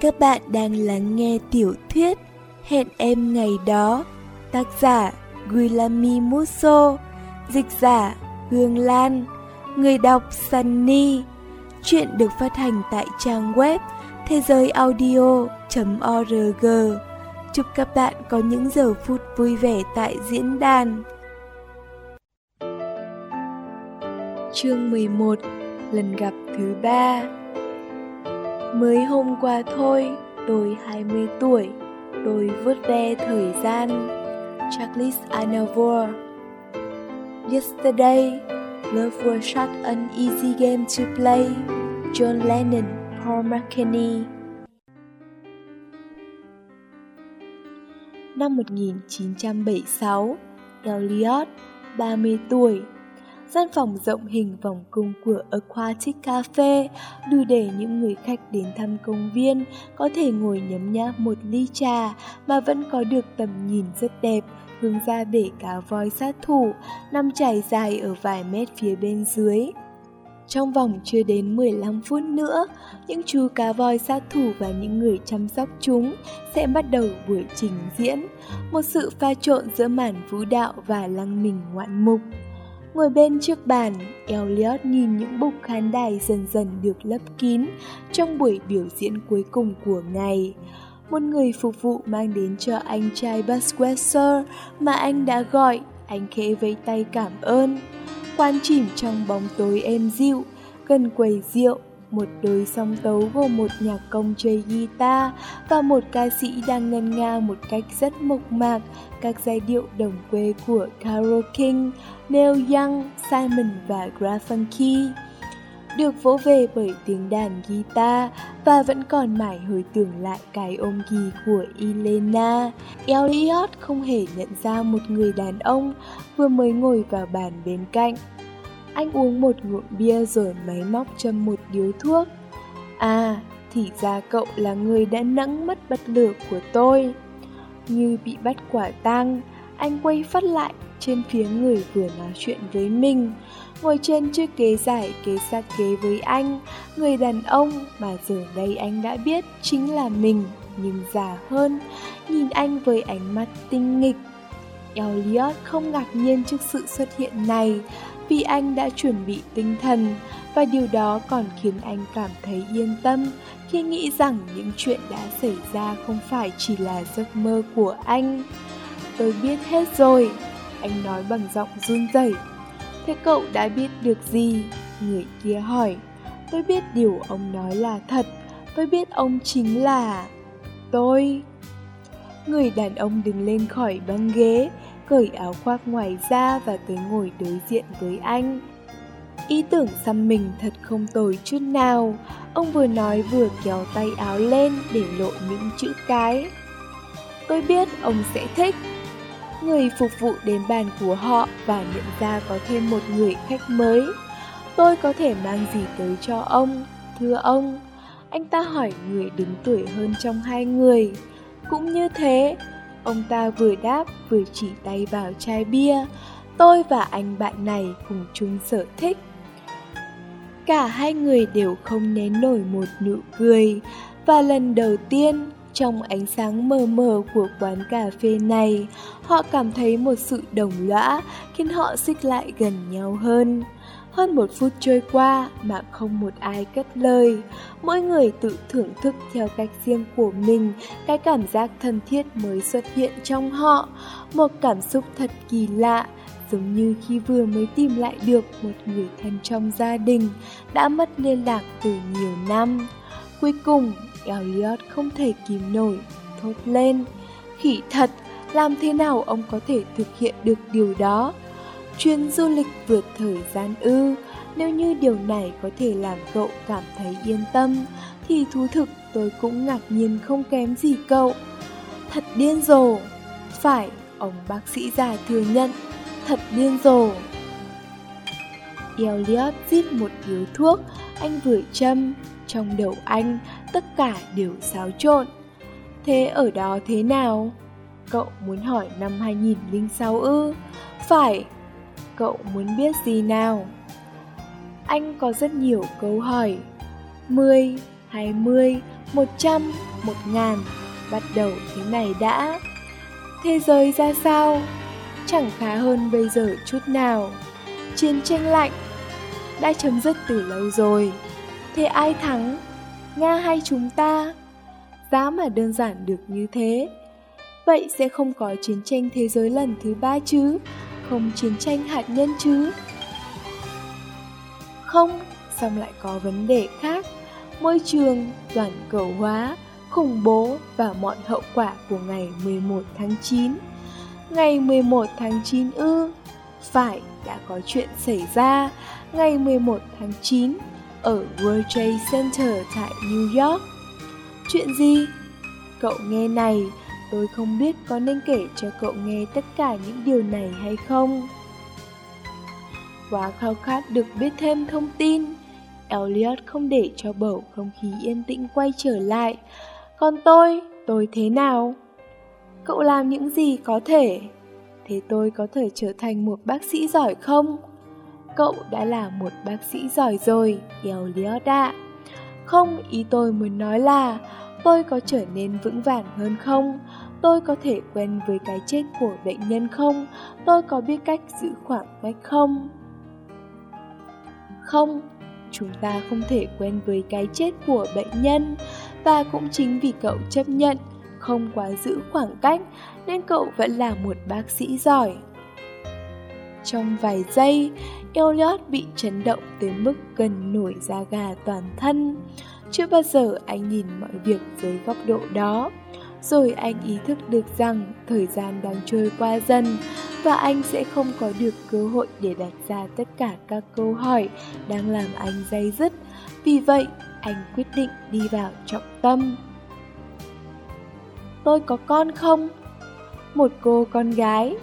Các bạn đang lắng nghe tiểu thuyết Hẹn em ngày đó, Tác giả Guilami Musso, Dịch giả Hương Lan, Người đọc Sunny. Chuyện được phát hành tại trang web thế giới audio.org Chúc các bạn có những giờ phút vui vẻ tại diễn đàn. Chương 11 Lần gặp thứ ba. Mới hôm qua thôi, tôi 20 tuổi, tôi vứt ve thời gian. Charles Aznavour Yesterday, love was such an easy game to play. John Lennon, Paul McCartney Năm 1976, Elliot, 30 tuổi, Gian phòng rộng hình vòng cung của Aquatic Cafe đủ để những người khách đến thăm công viên có thể ngồi nhấm nháp một ly trà mà vẫn có được tầm nhìn rất đẹp hướng ra bể cá voi sát thủ nằm trải dài ở vài mét phía bên dưới. Trong vòng chưa đến 15 phút nữa, những chú cá voi sát thủ và những người chăm sóc chúng sẽ bắt đầu buổi trình diễn, một sự pha trộn giữa màn vũ đạo và lăng mình ngoạn mục. Ngồi bên trước bàn, Elliot nhìn những bục khán đài dần dần được lấp kín trong buổi biểu diễn cuối cùng của ngày. Một người phục vụ mang đến cho anh chai Budweiser mà anh đã gọi, anh khẽ vẫy tay cảm ơn. Quan chìm trong bóng tối êm dịu, gần quầy rượu, một đôi song tấu gồm một nhạc công chơi guitar và một ca sĩ đang ngân nga một cách rất mộc mạc các giai điệu đồng quê của Carole King, Neil Young, Simon và Garfunkel được vỗ về bởi tiếng đàn guitar và vẫn còn mãi hồi tưởng lại cái ôm ghi của Elena. Elliot không hề nhận ra một người đàn ông vừa mới ngồi vào bàn bên cạnh. Anh uống một ngụm bia rồi máy móc châm một điếu thuốc. À, thì ra cậu là người đã nẫng mất bật lửa của tôi. Như bị bắt quả tang, anh quay phát lại trên phía người vừa nói chuyện với mình. Ngồi trên chiếc ghế dài kế sát ghế với anh, người đàn ông mà giờ đây anh đã biết chính là mình, nhưng già hơn, nhìn anh với ánh mắt tinh nghịch. Elliot không ngạc nhiên trước sự xuất hiện này, vì anh đã chuẩn bị tinh thần và điều đó còn khiến anh cảm thấy yên tâm khi nghĩ rằng những chuyện đã xảy ra không phải chỉ là giấc mơ của anh. Tôi biết hết rồi, anh nói bằng giọng run rẩy. Thế cậu đã biết được gì? Người kia hỏi. Tôi biết điều ông nói là thật, tôi biết ông chính là... Tôi... Người đàn ông đứng lên khỏi băng ghế, cởi áo khoác ngoài ra và tới ngồi đối diện với anh. Ý tưởng xăm mình thật không tồi chút nào. Ông vừa nói vừa kéo tay áo lên để lộ những chữ cái. Tôi biết ông sẽ thích. Người phục vụ đến bàn của họ và nhận ra có thêm một người khách mới. Tôi có thể mang gì tới cho ông, thưa ông? Anh ta hỏi người đứng tuổi hơn trong hai người. Cũng như thế, ông ta vừa đáp vừa chỉ tay vào chai bia. Tôi và anh bạn này cùng chung sở thích. Cả hai người đều không nén nổi một nụ cười. Và lần đầu tiên, trong ánh sáng mờ mờ của quán cà phê này, họ cảm thấy một sự đồng lõa khiến họ xích lại gần nhau hơn hơn một phút trôi qua mà không một ai cất lời mỗi người tự thưởng thức theo cách riêng của mình cái cảm giác thân thiết mới xuất hiện trong họ một cảm xúc thật kỳ lạ giống như khi vừa mới tìm lại được một người thân trong gia đình đã mất liên lạc từ nhiều năm. Cuối cùng, Elliot không thể kìm nổi, thốt lên. Khỉ thật, làm thế nào ông có thể thực hiện được điều đó? Chuyến du lịch vượt thời gian ư, nếu như điều này có thể làm cậu cảm thấy yên tâm, thì thú thực tôi cũng ngạc nhiên không kém gì cậu. Thật điên rồ. Phải, ông bác sĩ già thừa nhận thật điên rồ. Elliot rít một điếu thuốc, anh vừa châm, trong đầu anh tất cả đều xáo trộn. Thế ở đó thế nào? Cậu muốn hỏi năm 2006 ư? Phải, cậu muốn biết gì nào? Anh có rất nhiều câu hỏi. 10, 20, một trăm, một ngàn, bắt đầu thế này đã. Thế giới ra sao? Chẳng khá hơn bây giờ chút nào. Chiến tranh lạnh đã chấm dứt từ lâu rồi. Thế ai thắng? Nga hay chúng ta? Giá mà đơn giản được như thế. Vậy sẽ không có chiến tranh thế giới lần thứ ba chứ? Không chiến tranh hạt nhân chứ? Không, xong lại có vấn đề khác. Môi trường, toàn cầu hóa, khủng bố và mọi hậu quả của ngày 11 tháng 9. Ngày 11 tháng 9 ư? Phải, đã có chuyện xảy ra ngày 11 tháng 9 ở World Trade Center tại New York. Chuyện gì? Cậu nghe này, tôi không biết có nên kể cho cậu nghe tất cả những điều này hay không. Quá khao khát được biết thêm thông tin, Elliot không để cho bầu không khí yên tĩnh quay trở lại. Còn tôi, tôi thế nào? Cậu làm những gì có thể? Thế tôi có thể trở thành một bác sĩ giỏi không? Cậu đã là một bác sĩ giỏi rồi, Elliot ạ. Không, ý tôi muốn nói là tôi có trở nên vững vàng hơn không? Tôi có thể quen với cái chết của bệnh nhân không? Tôi có biết cách giữ khoảng cách không? Không, chúng ta không thể quen với cái chết của bệnh nhân và cũng chính vì cậu chấp nhận không quá giữ khoảng cách nên cậu vẫn là một bác sĩ giỏi. Trong vài giây, Elliot bị chấn động tới mức gần nổi da gà toàn thân. Chưa bao giờ anh nhìn mọi việc dưới góc độ đó. Rồi anh ý thức được rằng thời gian đang trôi qua dần và anh sẽ không có được cơ hội để đặt ra tất cả các câu hỏi đang làm anh dây dứt. Vì vậy, anh quyết định đi vào trọng tâm. Tôi có con không? Một cô con gái.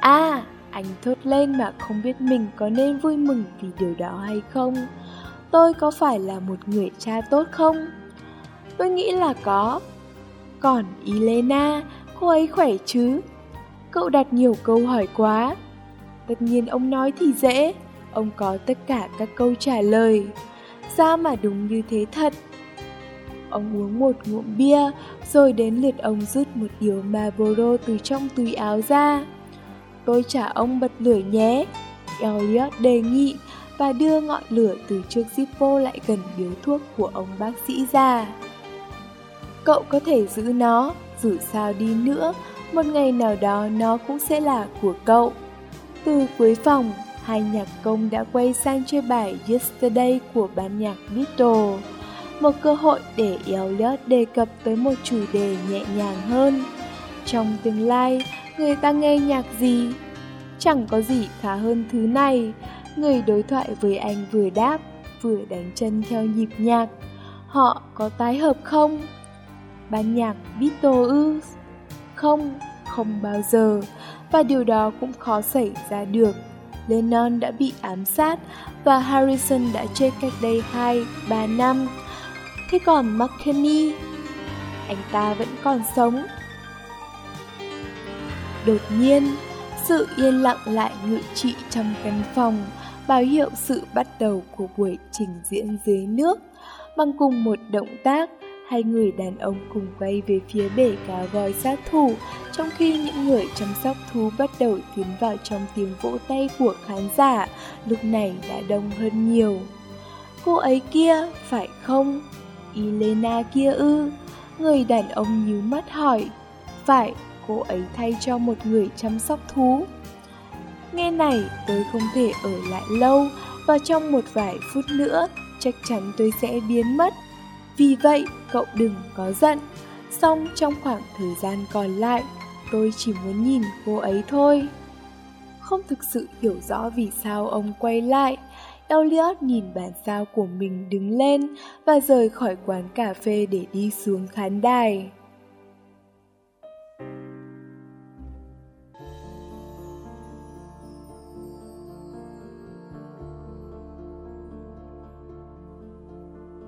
À, anh thốt lên mà không biết mình có nên vui mừng vì điều đó hay không. Tôi có phải là một người cha tốt không? Tôi nghĩ là có. Còn Elena, cô ấy khỏe chứ? Cậu đặt nhiều câu hỏi quá. Tất nhiên ông nói thì dễ, ông có tất cả các câu trả lời. Sao mà đúng như thế thật? Ông uống một ngụm bia, rồi đến lượt ông rút một điếu Marlboro từ trong túi áo ra. Tôi trả ông bật lửa nhé. Elliot đề nghị và đưa ngọn lửa từ chiếc Zippo lại gần điếu thuốc của ông bác sĩ ra. Cậu có thể giữ nó, dù sao đi nữa, một ngày nào đó nó cũng sẽ là của cậu. Từ cuối phòng, hai nhạc công đã quay sang chơi bài Yesterday của ban nhạc Beatles. Một cơ hội để Elliot đề cập tới một chủ đề nhẹ nhàng hơn. Trong tương lai, người ta nghe nhạc gì? Chẳng có gì khá hơn thứ này. Người đối thoại với anh vừa đáp, vừa đánh chân theo nhịp nhạc. Họ có tái hợp không? Ban nhạc Beatles ư? Không, không bao giờ. Và điều đó cũng khó xảy ra được. Lennon đã bị ám sát và Harrison đã chết cách đây 2-3 năm. Thế còn McKinney, anh ta vẫn còn sống Đột nhiên, sự yên lặng lại ngự trị trong căn phòng, báo hiệu sự bắt đầu của buổi trình diễn dưới nước. Bằng cùng một động tác, hai người đàn ông cùng quay về phía bể cá voi sát thủ, trong khi những người chăm sóc thú bắt đầu tiến vào trong tiếng vỗ tay của khán giả, lúc này đã đông hơn nhiều. Cô ấy kia, phải không? Elena kia ư? Người đàn ông nhíu mắt hỏi. Phải, cô ấy thay cho một người chăm sóc thú. Nghe này, tôi không thể ở lại lâu và trong một vài phút nữa chắc chắn tôi sẽ biến mất. Vì vậy, cậu đừng có giận. Xong trong khoảng thời gian còn lại, tôi chỉ muốn nhìn cô ấy thôi. Không thực sự hiểu rõ vì sao ông quay lại. Elliot nhìn bản sao của mình đứng lên và rời khỏi quán cà phê để đi xuống khán đài.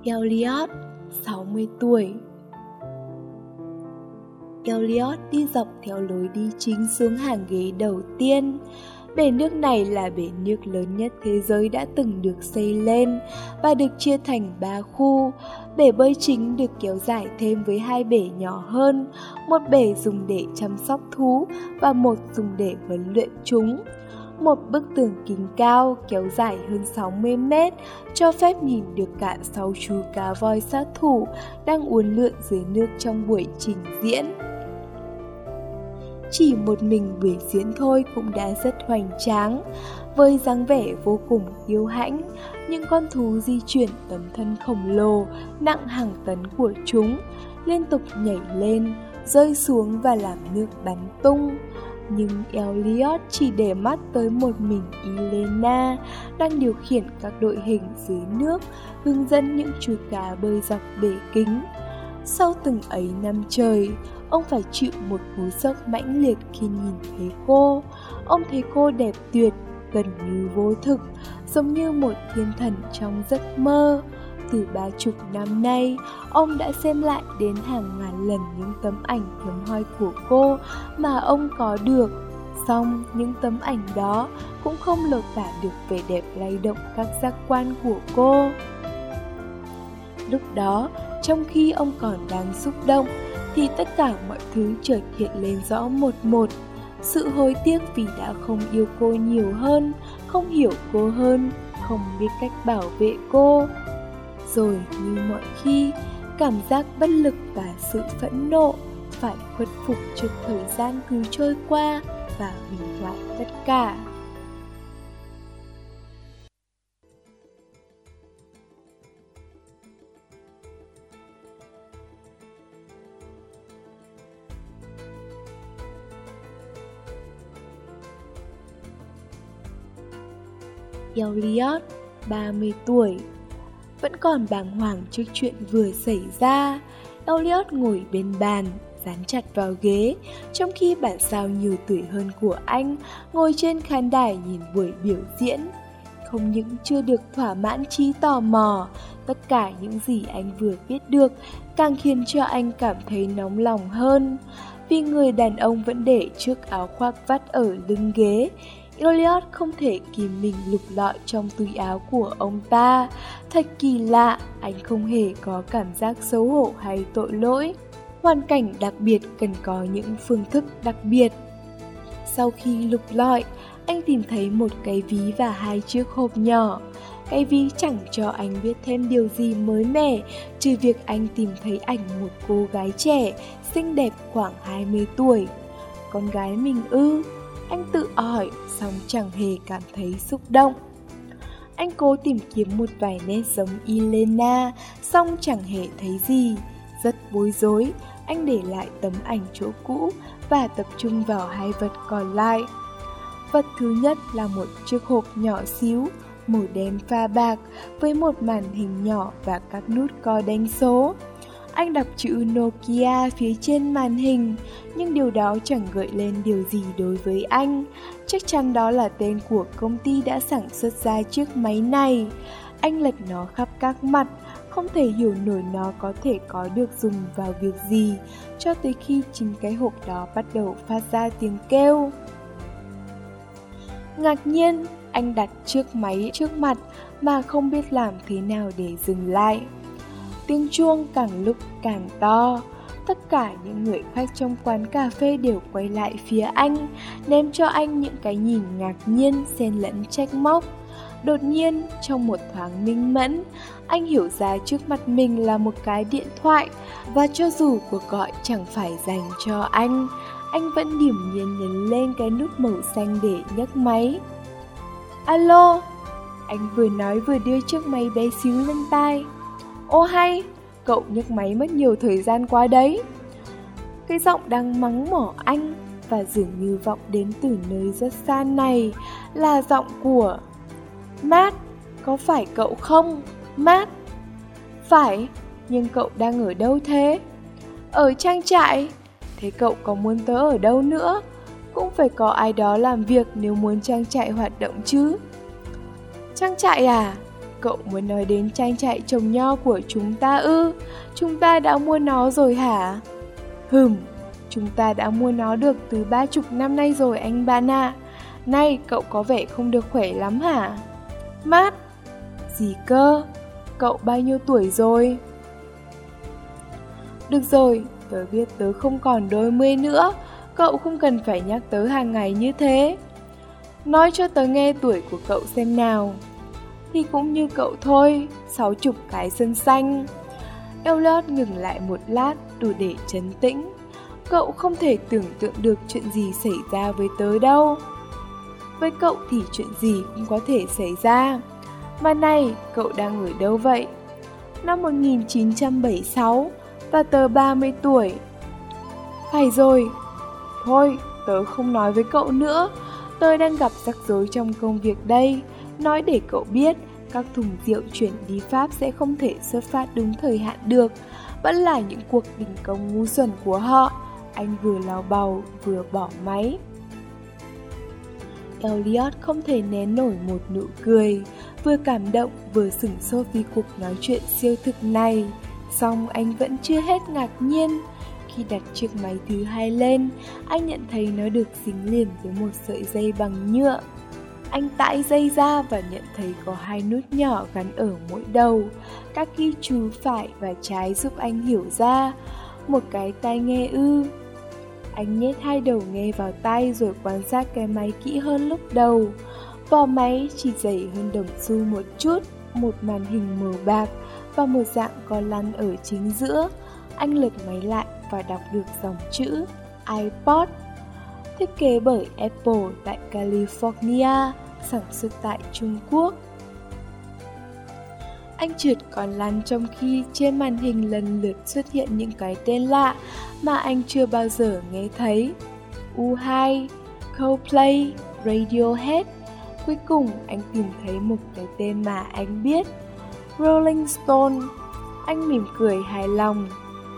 Elliot, 60 tuổi. Elliot đi dọc theo lối đi chính xuống hàng ghế đầu tiên. Bể nước này là bể nước lớn nhất thế giới đã từng được xây lên và được chia thành ba khu. Bể bơi chính được kéo dài thêm với hai bể nhỏ hơn, một bể dùng để chăm sóc thú và một dùng để huấn luyện chúng. Một bức tường kính cao kéo dài hơn 60 mét cho phép nhìn được cả sáu chú cá voi sát thủ đang uốn lượn dưới nước trong buổi trình diễn. Chỉ một mình buổi diễn thôi cũng đã rất hoành tráng, với dáng vẻ vô cùng yêu hãnh, những con thú di chuyển tấm thân khổng lồ, nặng hàng tấn của chúng, liên tục nhảy lên, rơi xuống và làm nước bắn tung. Nhưng Elliot chỉ để mắt tới một mình Elena đang điều khiển các đội hình dưới nước, hướng dẫn những chú cá bơi dọc bể kính. Sau từng ấy năm trời, ông phải chịu một cú sốc mãnh liệt khi nhìn thấy cô. Ông thấy cô đẹp tuyệt, gần như vô thực, giống như một thiên thần trong giấc mơ. Từ ba chục năm nay, ông đã xem lại đến hàng ngàn lần những tấm ảnh hiếm hoi của cô mà ông có được. Xong, những tấm ảnh đó cũng không lột tả được vẻ đẹp lay động các giác quan của cô. Lúc đó, trong khi ông còn đang xúc động, thì tất cả mọi thứ chợt hiện lên rõ một một. Sự hối tiếc vì đã không yêu cô nhiều hơn, không hiểu cô hơn, không biết cách bảo vệ cô. Rồi như mọi khi, cảm giác bất lực và sự phẫn nộ phải khuất phục trước thời gian cứ trôi qua và hủy hoại tất cả. Elliot, 30 tuổi. Vẫn còn bàng hoàng trước chuyện vừa xảy ra, Elliot ngồi bên bàn, dán chặt vào ghế, trong khi bản sao nhiều tuổi hơn của anh ngồi trên khán đài nhìn buổi biểu diễn. Không những chưa được thỏa mãn trí tò mò, tất cả những gì anh vừa biết được càng khiến cho anh cảm thấy nóng lòng hơn. Vì người đàn ông vẫn để chiếc áo khoác vắt ở lưng ghế, Elliot không thể kìm mình lục lọi trong túi áo của ông ta. Thật kỳ lạ, anh không hề có cảm giác xấu hổ hay tội lỗi. Hoàn cảnh đặc biệt cần có những phương thức đặc biệt. Sau khi lục lọi, anh tìm thấy một cái ví và hai chiếc hộp nhỏ. Cái ví chẳng cho anh biết thêm điều gì mới mẻ, trừ việc anh tìm thấy ảnh một cô gái trẻ, xinh đẹp khoảng 20 tuổi. Con gái mình ư? Anh tự hỏi, xong chẳng hề cảm thấy xúc động. Anh cố tìm kiếm một vài nét giống Elena, xong chẳng hề thấy gì. Rất bối rối, anh để lại tấm ảnh chỗ cũ và tập trung vào hai vật còn lại. Vật thứ nhất là một chiếc hộp nhỏ xíu, màu đen pha bạc với một màn hình nhỏ và các nút co đánh số. Anh đọc chữ Nokia phía trên màn hình, nhưng điều đó chẳng gợi lên điều gì đối với anh. Chắc chắn đó là tên của công ty đã sản xuất ra chiếc máy này. Anh lật nó khắp các mặt, không thể hiểu nổi nó có thể có được dùng vào việc gì, cho tới khi chính cái hộp đó bắt đầu phát ra tiếng kêu. Ngạc nhiên, anh đặt chiếc máy trước mặt mà không biết làm thế nào để dừng lại. Tiếng chuông càng lúc càng to. Tất cả những người khách trong quán cà phê đều quay lại phía anh, ném cho anh những cái nhìn ngạc nhiên xen lẫn trách móc. Đột nhiên, trong một thoáng minh mẫn, anh hiểu ra trước mặt mình là một cái điện thoại và cho dù cuộc gọi chẳng phải dành cho anh, anh vẫn điểm nhiên nhấn lên cái nút màu xanh để nhấc máy. Alo, anh vừa nói vừa đưa chiếc máy bé xíu lên tai. Ô hay, cậu nhấc máy mất nhiều thời gian quá đấy. Cái giọng đang mắng mỏ anh và dường như vọng đến từ nơi rất xa này là giọng của Mát, có phải cậu không? Mát. Phải, nhưng cậu đang ở đâu thế? Ở trang trại. Thế cậu có muốn tớ ở đâu nữa? Cũng phải có ai đó làm việc nếu muốn trang trại hoạt động chứ. Trang trại à? Cậu muốn nói đến trang trại trồng nho của chúng ta ư? Chúng ta đã mua nó rồi hả? Hừm, chúng ta đã mua nó được từ ba chục năm nay rồi anh bạn ạ. nay cậu có vẻ không được khỏe lắm hả? Mát! Gì cơ? Cậu bao nhiêu tuổi rồi? Được rồi, tớ biết tớ không còn đôi mươi nữa, cậu không cần phải nhắc tớ hàng ngày như thế. Nói cho tớ nghe tuổi của cậu xem nào. Thì cũng như cậu thôi, sáu chục cái sân xanh. Elliot ngừng lại một lát đủ để chấn tĩnh. Cậu không thể tưởng tượng được chuyện gì xảy ra với tớ đâu. Với cậu thì chuyện gì cũng có thể xảy ra. Mà này, cậu đang ở đâu vậy? Năm 1976, và tớ 30 tuổi. Phải rồi, thôi, tớ không nói với cậu nữa, tôi đang gặp rắc rối trong công việc đây. Nói để cậu biết, các thùng rượu chuyển đi Pháp sẽ không thể xuất phát đúng thời hạn được, vẫn là những cuộc đình công ngu xuẩn của họ. Anh vừa lao bầu, vừa bỏ máy. Elliot không thể nén nổi một nụ cười, vừa cảm động vừa sửng sốt vì cuộc nói chuyện siêu thực này. Xong anh vẫn chưa hết ngạc nhiên. Khi đặt chiếc máy thứ hai lên, anh nhận thấy nó được dính liền với một sợi dây bằng nhựa. Anh tải dây ra và nhận thấy có hai nút nhỏ gắn ở mỗi đầu. Các ghi chú phải và trái giúp anh hiểu ra. Một cái tai nghe ư. Anh nhét hai đầu nghe vào tay rồi quan sát cái máy kỹ hơn lúc đầu. Vỏ máy chỉ dày hơn đồng xu một chút, một màn hình màu bạc và một dạng có lăn ở chính giữa. Anh lật máy lại và đọc được dòng chữ iPod thiết kế bởi Apple tại California, sản xuất tại Trung Quốc. Anh trượt còn lăn trong khi trên màn hình lần lượt xuất hiện những cái tên lạ mà anh chưa bao giờ nghe thấy. U2, Coldplay, Radiohead. Cuối cùng anh tìm thấy một cái tên mà anh biết – Rolling Stone. Anh mỉm cười hài lòng.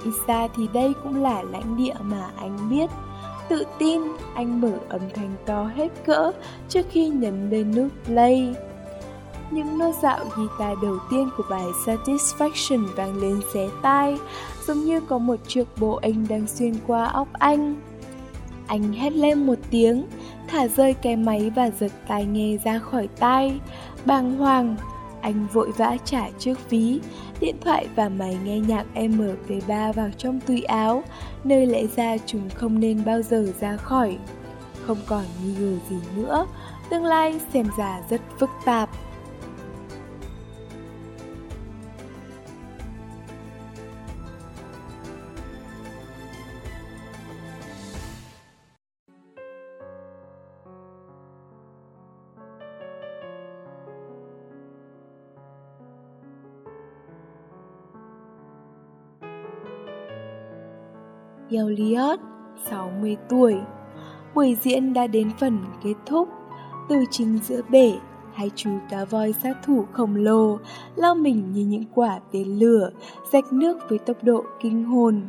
Ít ra thì đây cũng là lãnh địa mà anh biết. Tự tin, anh mở âm thanh to hết cỡ trước khi nhấn lên nút play. Những nốt dạo guitar đầu tiên của bài Satisfaction vang lên xé tai, giống như có một chiếc bộ anh đang xuyên qua óc anh. Anh hét lên một tiếng, thả rơi cái máy và giật tai nghe ra khỏi tai. Bàng hoàng, anh vội vã trả trước ví, điện thoại và máy nghe nhạc MP3 vào trong túi áo, nơi lẽ ra chúng không nên bao giờ ra khỏi. Không còn nghi ngờ gì nữa, tương lai xem ra rất phức tạp. Elliot, 60 tuổi. Buổi diễn đã đến phần kết thúc. Từ chính giữa bể, hai chú cá voi sát thủ khổng lồ lao mình như những quả tên lửa, rạch nước với tốc độ kinh hồn.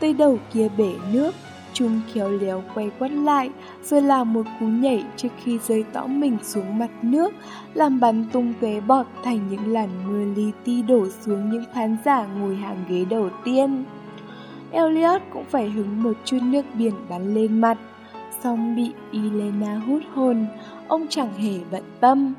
Tới đầu kia bể nước, chúng khéo léo quay quắt lại, rồi làm một cú nhảy trước khi rơi tỏ mình xuống mặt nước, làm bắn tung tóe bọt thành những làn mưa li ti đổ xuống những khán giả ngồi hàng ghế đầu tiên. Elliot cũng phải hứng một chút nước biển bắn lên mặt. Xong bị Elena hút hồn, ông chẳng hề bận tâm.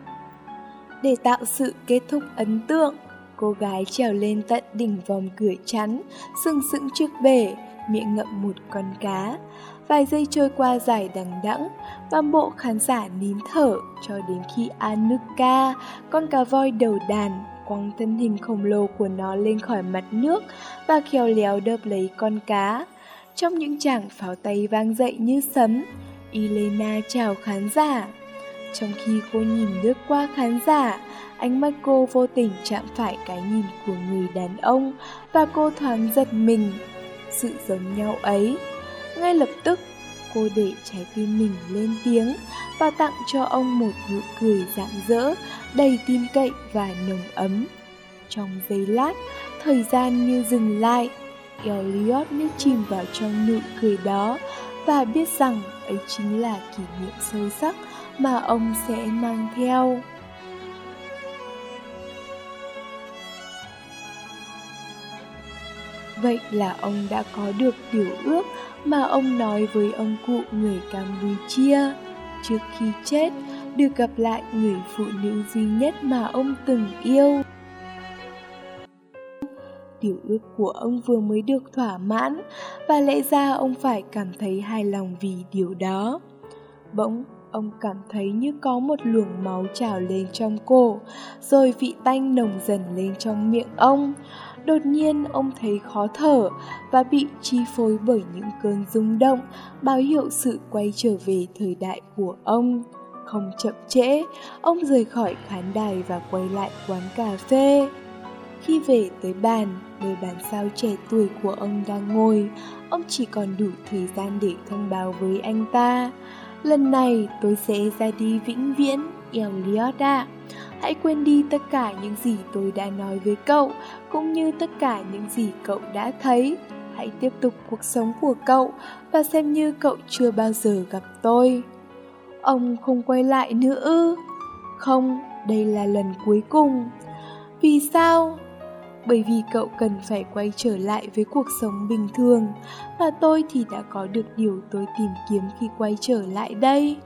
Để tạo sự kết thúc ấn tượng, cô gái trèo lên tận đỉnh vòng cửa chắn, sừng sững trước bể, miệng ngậm một con cá. Vài giây trôi qua dài đằng đẵng, toàn bộ khán giả nín thở cho đến khi Anuka, con cá voi đầu đàn, quăng thân hình khổng lồ của nó lên khỏi mặt nước và khéo léo đớp lấy con cá. Trong những chàng pháo tay vang dậy như sấm, Elena chào khán giả. Trong khi cô nhìn lướt qua khán giả, ánh mắt cô vô tình chạm phải cái nhìn của người đàn ông và cô thoáng giật mình. Sự giống nhau ấy. Ngay lập tức, cô để trái tim mình lên tiếng và tặng cho ông một nụ cười rạng rỡ, đầy tin cậy và nồng ấm. Trong giây lát, thời gian như dừng lại, Elliot như chìm vào trong nụ cười đó và biết rằng ấy chính là kỷ niệm sâu sắc mà ông sẽ mang theo. Vậy là ông đã có được điều ước mà ông nói với ông cụ người Campuchia. trước khi chết được gặp lại người phụ nữ duy nhất mà ông từng yêu. Điều ước của ông vừa mới được thỏa mãn và lẽ ra ông phải cảm thấy hài lòng vì điều đó. Bỗng, ông cảm thấy như có một luồng máu trào lên trong cổ, rồi vị tanh nồng dần lên trong miệng ông. Đột nhiên ông thấy khó thở và bị chi phối bởi những cơn rung động, báo hiệu sự quay trở về thời đại của ông. Không chậm trễ, ông rời khỏi khán đài và quay lại quán cà phê. Khi về tới bàn, nơi bàn sao trẻ tuổi của ông đang ngồi, ông chỉ còn đủ thời gian để thông báo với anh ta. Lần này tôi sẽ ra đi vĩnh viễn, Elliot ạ. Hãy quên đi tất cả những gì tôi đã nói với cậu, cũng như tất cả những gì cậu đã thấy. Hãy tiếp tục cuộc sống của cậu và xem như cậu chưa bao giờ gặp tôi. Ông không quay lại nữa ư? Không, đây là lần cuối cùng. Vì sao? Bởi vì cậu cần phải quay trở lại với cuộc sống bình thường, và tôi thì đã có được điều tôi tìm kiếm khi quay trở lại đây.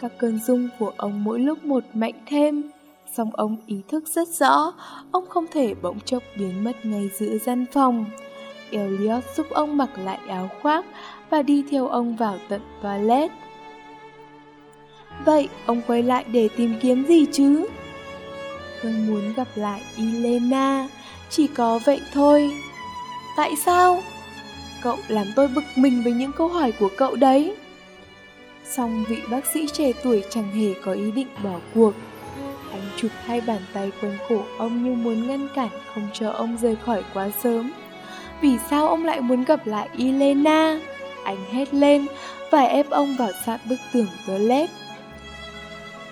Các cơn rung của ông mỗi lúc một mạnh thêm, song ông ý thức rất rõ, ông không thể bỗng chốc biến mất ngay giữa gian phòng. Elliot giúp ông mặc lại áo khoác và đi theo ông vào tận toilet. Vậy ông quay lại để tìm kiếm gì chứ? Tôi muốn gặp lại Elena, chỉ có vậy thôi. Tại sao? Cậu làm tôi bực mình với những câu hỏi của cậu đấy. Song vị bác sĩ trẻ tuổi chẳng hề có ý định bỏ cuộc. Anh chụp hai bàn tay quanh cổ ông như muốn ngăn cản không cho ông rời khỏi quá sớm. Vì sao ông lại muốn gặp lại Elena? Anh hét lên và ép ông vào sát bức tường toilet.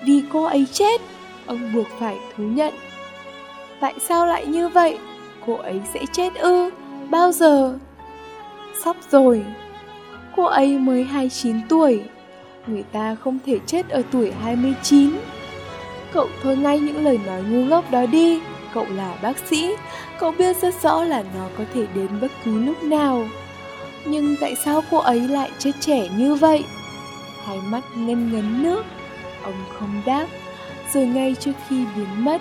Vì cô ấy chết, ông buộc phải thú nhận. Tại sao lại như vậy? Cô ấy sẽ chết ư? Bao giờ? Sắp rồi. Cô ấy mới 29 tuổi. Người ta không thể chết ở tuổi 29. Cậu thôi ngay những lời nói ngu ngốc đó đi. Cậu là bác sĩ, cậu biết rất rõ là nó có thể đến bất cứ lúc nào. Nhưng tại sao cô ấy lại chết trẻ như vậy? Hai mắt ngân ngấn nước Ông không đáp Rồi ngay trước khi biến mất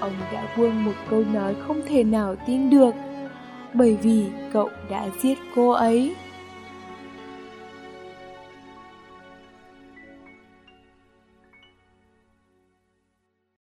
Ông đã buông một câu nói không thể nào tin được Bởi vì cậu đã giết cô ấy